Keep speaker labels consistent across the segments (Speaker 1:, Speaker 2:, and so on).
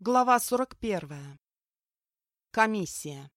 Speaker 1: Глава 41. Комиссия.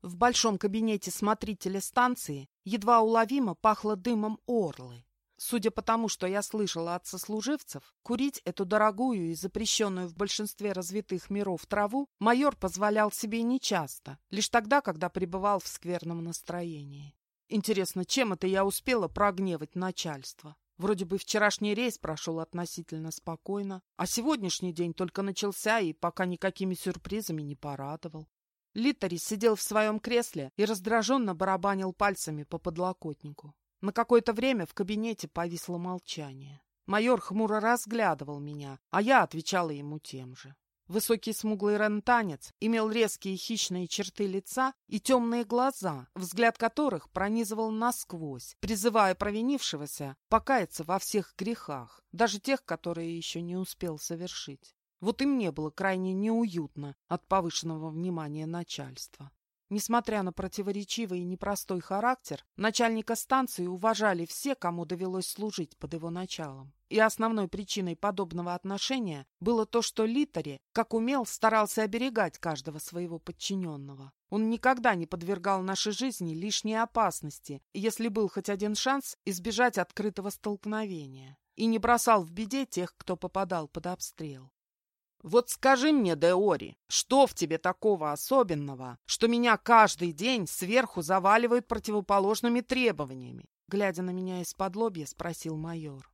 Speaker 1: В большом кабинете смотрителя станции едва уловимо пахло дымом орлы. Судя по тому, что я слышала от сослуживцев, курить эту дорогую и запрещенную в большинстве развитых миров траву майор позволял себе нечасто, лишь тогда, когда пребывал в скверном настроении. Интересно, чем это я успела прогневать начальство? Вроде бы вчерашний рейс прошел относительно спокойно, а сегодняшний день только начался и пока никакими сюрпризами не порадовал. Литтери сидел в своем кресле и раздраженно барабанил пальцами по подлокотнику. На какое-то время в кабинете повисло молчание. Майор хмуро разглядывал меня, а я отвечала ему тем же. Высокий смуглый рентанец имел резкие хищные черты лица и темные глаза, взгляд которых пронизывал насквозь, призывая провинившегося покаяться во всех грехах, даже тех, которые еще не успел совершить. Вот и мне было крайне неуютно от повышенного внимания начальства. Несмотря на противоречивый и непростой характер, начальника станции уважали все, кому довелось служить под его началом. И основной причиной подобного отношения было то, что Литари, как умел, старался оберегать каждого своего подчиненного. Он никогда не подвергал нашей жизни лишней опасности, если был хоть один шанс избежать открытого столкновения. И не бросал в беде тех, кто попадал под обстрел. Вот скажи мне, Деори, что в тебе такого особенного, что меня каждый день сверху заваливают противоположными требованиями? Глядя на меня из-под лобья, спросил майор.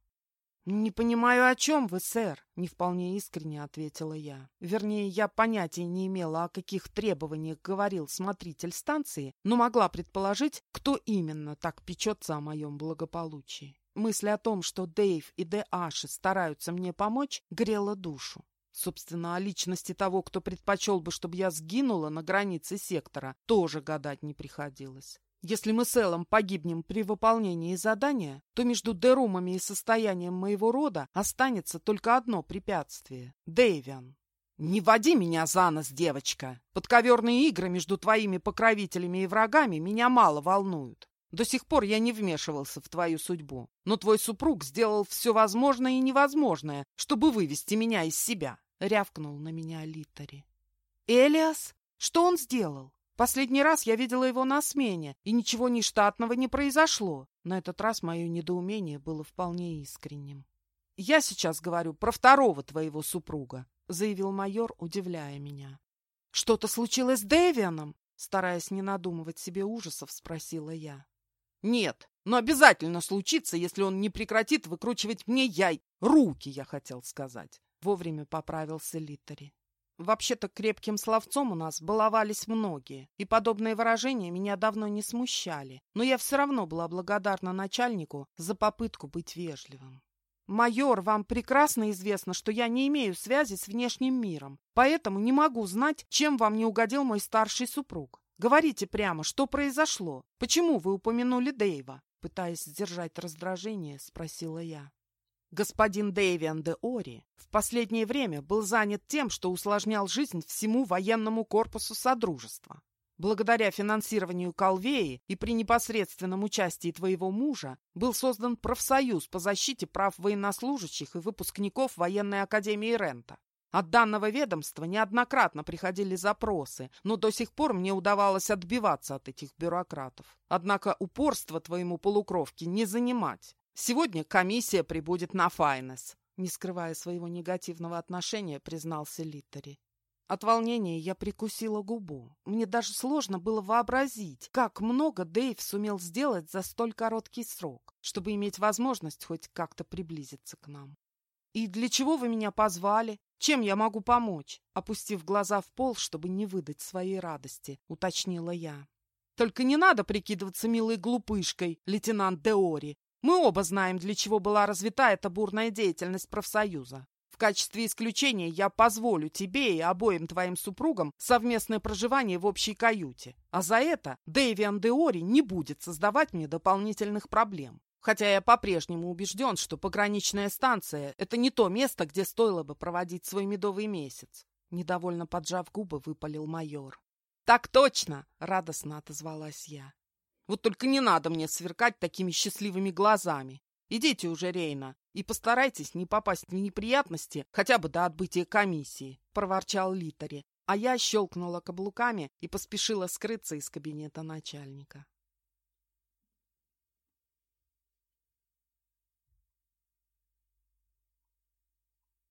Speaker 1: «Не понимаю, о чем вы, сэр», — не вполне искренне ответила я. Вернее, я понятия не имела, о каких требованиях говорил смотритель станции, но могла предположить, кто именно так печется о моем благополучии. Мысль о том, что Дэйв и Дэ Аши стараются мне помочь, грела душу. Собственно, о личности того, кто предпочел бы, чтобы я сгинула на границе сектора, тоже гадать не приходилось. Если мы с Эллом погибнем при выполнении задания, то между Дерумами и состоянием моего рода останется только одно препятствие — Дэйвиан. «Не води меня за нос, девочка! Подковерные игры между твоими покровителями и врагами меня мало волнуют. До сих пор я не вмешивался в твою судьбу, но твой супруг сделал все возможное и невозможное, чтобы вывести меня из себя. — рявкнул на меня Литтери. «Элиас? Что он сделал? Последний раз я видела его на смене, и ничего нештатного не произошло». На этот раз мое недоумение было вполне искренним. «Я сейчас говорю про второго твоего супруга», — заявил майор, удивляя меня. «Что-то случилось с Дэвианом?» Стараясь не надумывать себе ужасов, спросила я. «Нет, но обязательно случится, если он не прекратит выкручивать мне яй... Руки, я хотел сказать. Вовремя поправился Литтери. Вообще-то крепким словцом у нас баловались многие, и подобные выражения меня давно не смущали, но я все равно была благодарна начальнику за попытку быть вежливым. «Майор, вам прекрасно известно, что я не имею связи с внешним миром, поэтому не могу знать, чем вам не угодил мой старший супруг. Говорите прямо, что произошло? Почему вы упомянули Дэйва?» Пытаясь сдержать раздражение, спросила я. Господин Дэвиан де Ори в последнее время был занят тем, что усложнял жизнь всему военному корпусу Содружества. Благодаря финансированию Колвеи и при непосредственном участии твоего мужа был создан профсоюз по защите прав военнослужащих и выпускников военной академии Рента. От данного ведомства неоднократно приходили запросы, но до сих пор мне удавалось отбиваться от этих бюрократов. Однако упорство твоему полукровке не занимать. Сегодня комиссия прибудет на Файнес, не скрывая своего негативного отношения, признался Литтери. От волнения я прикусила губу. Мне даже сложно было вообразить, как много Дэйв сумел сделать за столь короткий срок, чтобы иметь возможность хоть как-то приблизиться к нам. «И для чего вы меня позвали? Чем я могу помочь?» Опустив глаза в пол, чтобы не выдать своей радости, уточнила я. «Только не надо прикидываться милой глупышкой, лейтенант Деори. Мы оба знаем, для чего была развита эта бурная деятельность профсоюза. В качестве исключения я позволю тебе и обоим твоим супругам совместное проживание в общей каюте. А за это Дэвиан Деори не будет создавать мне дополнительных проблем. Хотя я по-прежнему убежден, что пограничная станция – это не то место, где стоило бы проводить свой медовый месяц. Недовольно поджав губы, выпалил майор. «Так точно!» – радостно отозвалась я. Вот только не надо мне сверкать такими счастливыми глазами. Идите уже, Рейна. И постарайтесь не попасть в неприятности хотя бы до отбытия комиссии», — проворчал Литари. А я щелкнула каблуками и поспешила скрыться из кабинета начальника.